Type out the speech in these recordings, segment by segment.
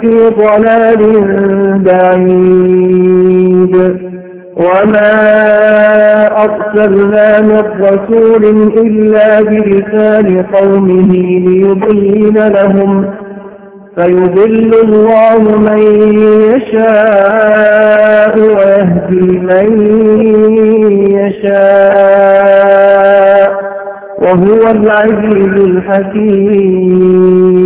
في ضلال بعيد. وما أرسلنا من رسول إلا بلسان قومه ليبين لهم فيضل الله من يشاء ويهدي من يشاء وهو العزيز الحكيم.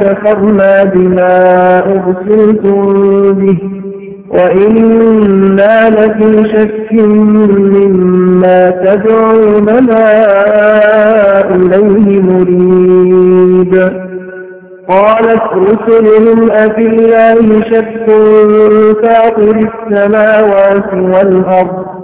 كفرنا بما أرسلتم به وإنا لفي شك مما تدعوننا إليه مريد قالت رسلهم أفي الله شك فاطر السماوات والأرض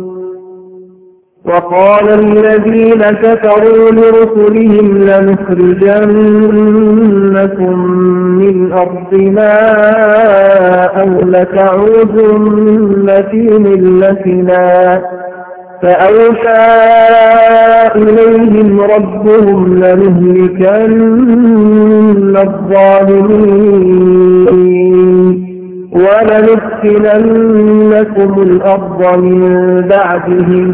وقال الذين كفروا لرسلهم لنخرجنكم من أرضنا أو لتعودن في ملتنا فأوحى إليهم ربهم لنهلكن الظالمين ولنسكننكم الأرض من بعدهم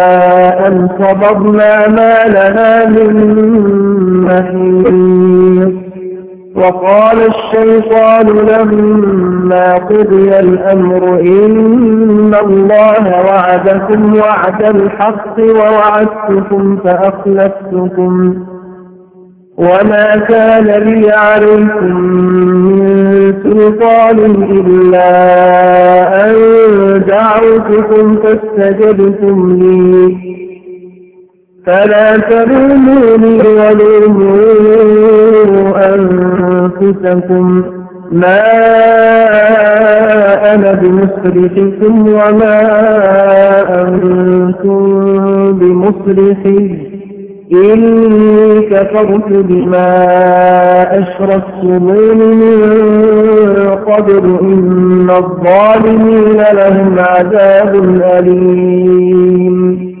أم صبرنا ما لنا من محيط. وقال الشيطان لما قضي الأمر إن الله وعدكم وعد الحق ووعدتكم فأخلفتكم. وما كان لي عليكم من سلطان إلا أن دعوتكم فاستجبتم لي. فلا تلوموني ولوموا أنفسكم. ما أنا بمصرخكم وما أنتم بمصرخي. إني كفرت بما أشركتمون من قبل إن الظالمين لهم عذاب أليم.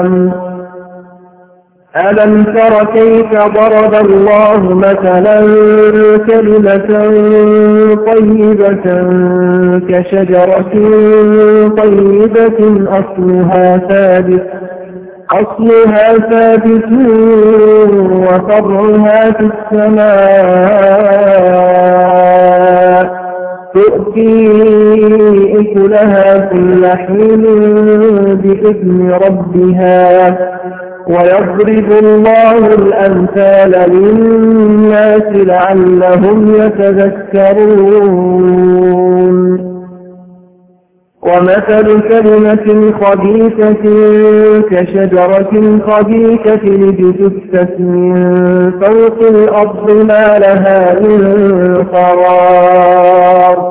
ألم تر كيف ضرب الله مثلا كلمة طيبة كشجرة طيبة أصلها ثابت أصلها ثابت وفرعها في السماء تؤتي إكلها كل حين بإذن ربها ويضرب الله الأمثال للناس لعلهم يتذكرون. ومثل كلمة خبيثة كشجرة خبيثة لجتثت من فوق الأرض ما لها من قرار.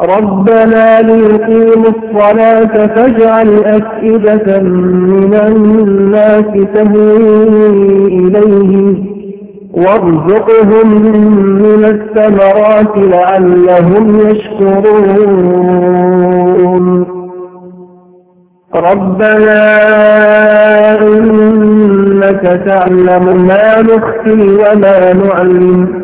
ربنا ليقيموا الصلاة فاجعل أفئدة من الناس تهوي إليهم وارزقهم من الثمرات لعلهم يشكرون. ربنا إنك تعلم ما نخفي وما نعلم.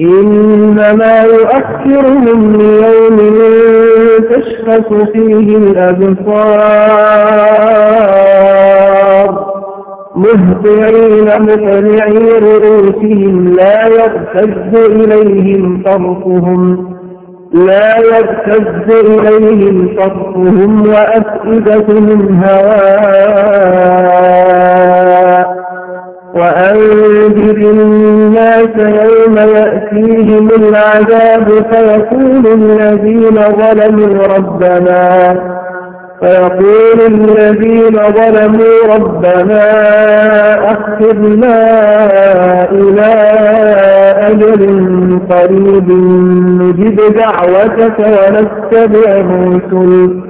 إنما يؤخرهم ليوم تشخص فيه الأبصار. مهطعين مقنعي رؤوسهم لا يرتد إليهم طرفهم لا يرتد إليهم صرفهم وأفئدتهم هواء. وأنذر الناس يوم يأتيهم العذاب فيقول الذين ظلموا ربنا فيقول الذين ظلموا ربنا أخذنا إلى أجل قريب نجد دعوتك ونتبع الرسل.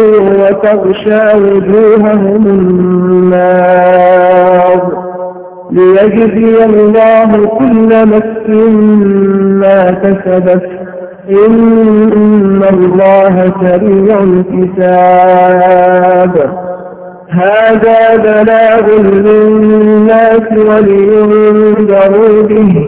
وتغشى وجوههم النار ليجزي الله كل نفس ما كسبت. إن الله سريع الحساب. هذا بلاغ للناس ولينذروا به.